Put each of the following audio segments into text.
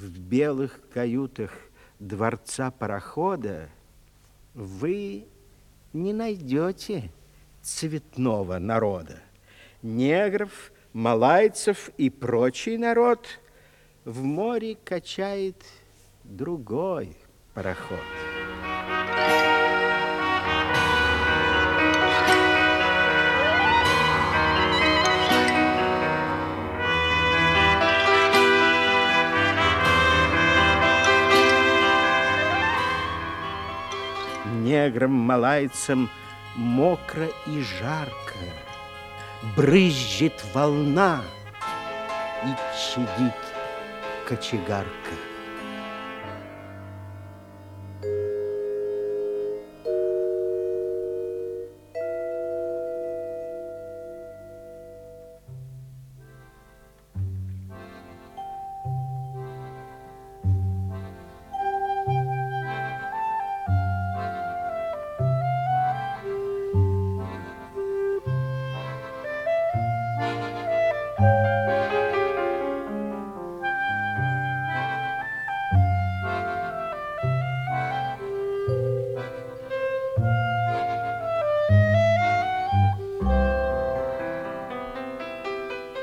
в белых каютах дворца парохода вы не найдете цветного народа. Негров, малайцев и прочий народ в море качает другой пароход. Неграм, малайцам мокро и жарко, Брызжет волна и чадит кочегарка.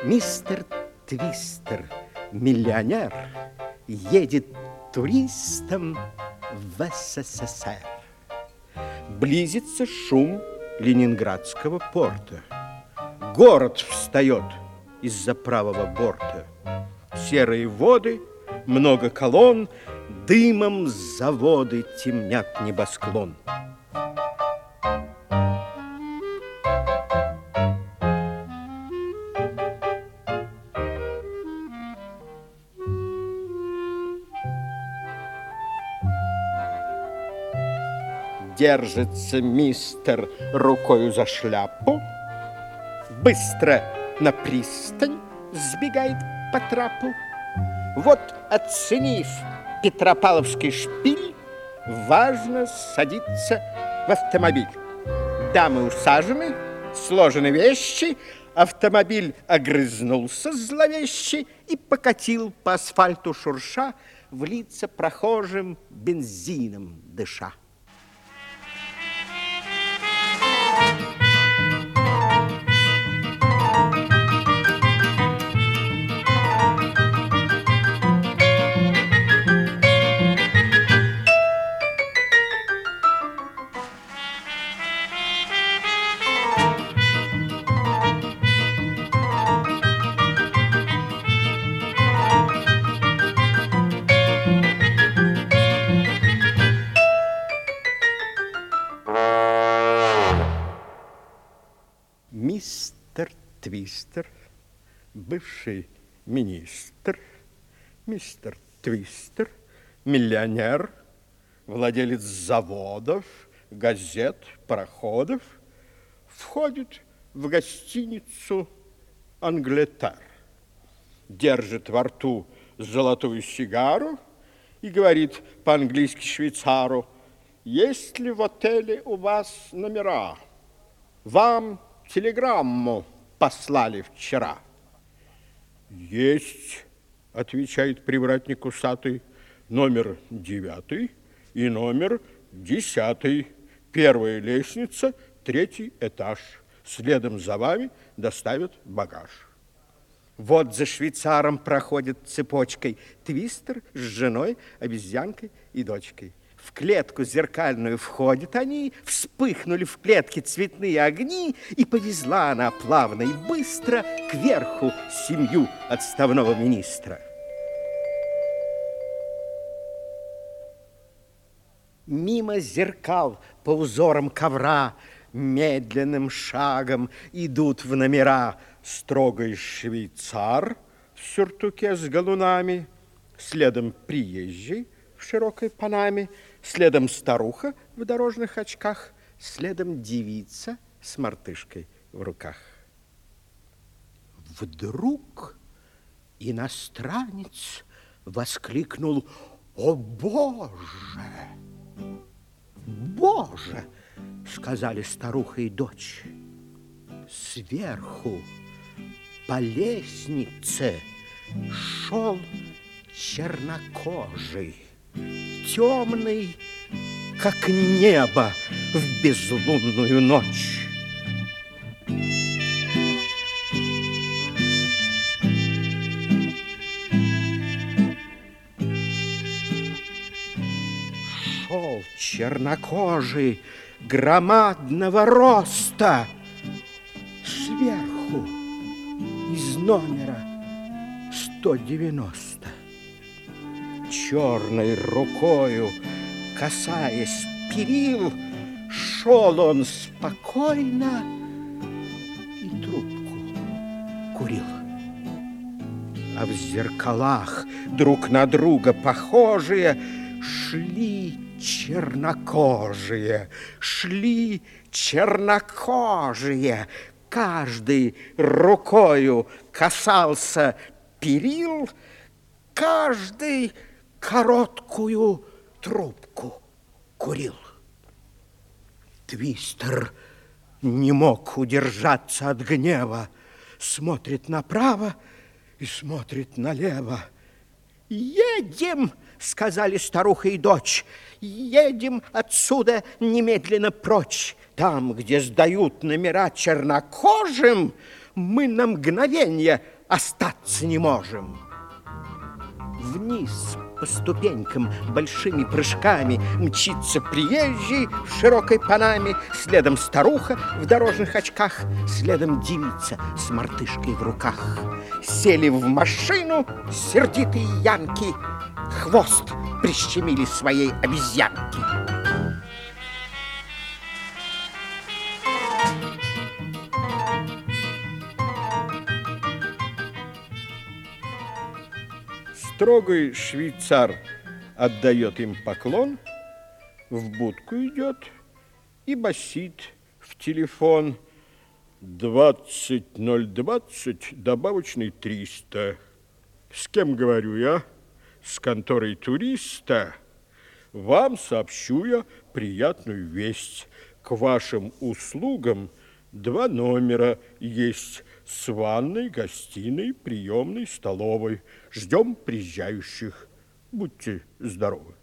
Мистер Твистер, миллионер, едет туристом в СССР. Близится шум Ленинградского порта. Город встает из-за правого борта. Серые воды, много колонн, дымом заводы темнят небосклон. Держится мистер рукою за шляпу, Быстро на пристань сбегает по трапу. Вот, оценив Петропавловский шпиль, Важно садиться в автомобиль. Дамы усажены, сложены вещи, Автомобиль огрызнулся зловеще И покатил по асфальту шурша В лица прохожим бензином дыша. Мистер Твистер, бывший министр, мистер Твистер, миллионер, владелец заводов, газет, пароходов, входит в гостиницу «Англетер», держит во рту золотую сигару и говорит по-английски швейцару, есть ли в отеле у вас номера? Вам телеграмму послали вчера. Есть, отвечает привратник усатый, номер девятый и номер десятый. Первая лестница, третий этаж. Следом за вами доставят багаж. Вот за швейцаром проходит цепочкой твистер с женой, обезьянкой и дочкой. В клетку зеркальную входят они, вспыхнули в клетке цветные огни, и повезла она плавно и быстро кверху семью отставного министра. Мимо зеркал по узорам ковра медленным шагом идут в номера строгий швейцар в сюртуке с галунами, следом приезжий в широкой панаме, следом старуха в дорожных очках, следом девица с мартышкой в руках. Вдруг иностранец воскликнул «О, Боже!» «Боже!» — сказали старуха и дочь. Сверху по лестнице шел чернокожий, темный, как небо в безлунную ночь. Шел чернокожий, громадного роста, сверху, из номера 190. Черной рукою, касаясь перил, шел он спокойно и трубку курил. А в зеркалах друг на друга похожие шли чернокожие, шли чернокожие. Каждый рукою касался перил, каждый короткую трубку курил. Твистер не мог удержаться от гнева, смотрит направо и смотрит налево. «Едем!» — сказали старуха и дочь. «Едем отсюда немедленно прочь. Там, где сдают номера чернокожим, мы на мгновение остаться не можем». Вниз по ступенькам большими прыжками мчится приезжий в широкой панаме, следом старуха в дорожных очках, следом девица с мартышкой в руках. Сели в машину сердитые янки, хвост прищемили своей обезьянки. Строгий швейцар отдает им поклон, в будку идет и басит в телефон 20020, добавочный 300. С кем говорю я? С конторой туриста. Вам сообщу я приятную весть. К вашим услугам два номера есть с ванной, гостиной, приемной, столовой. Ждем приезжающих. Будьте здоровы.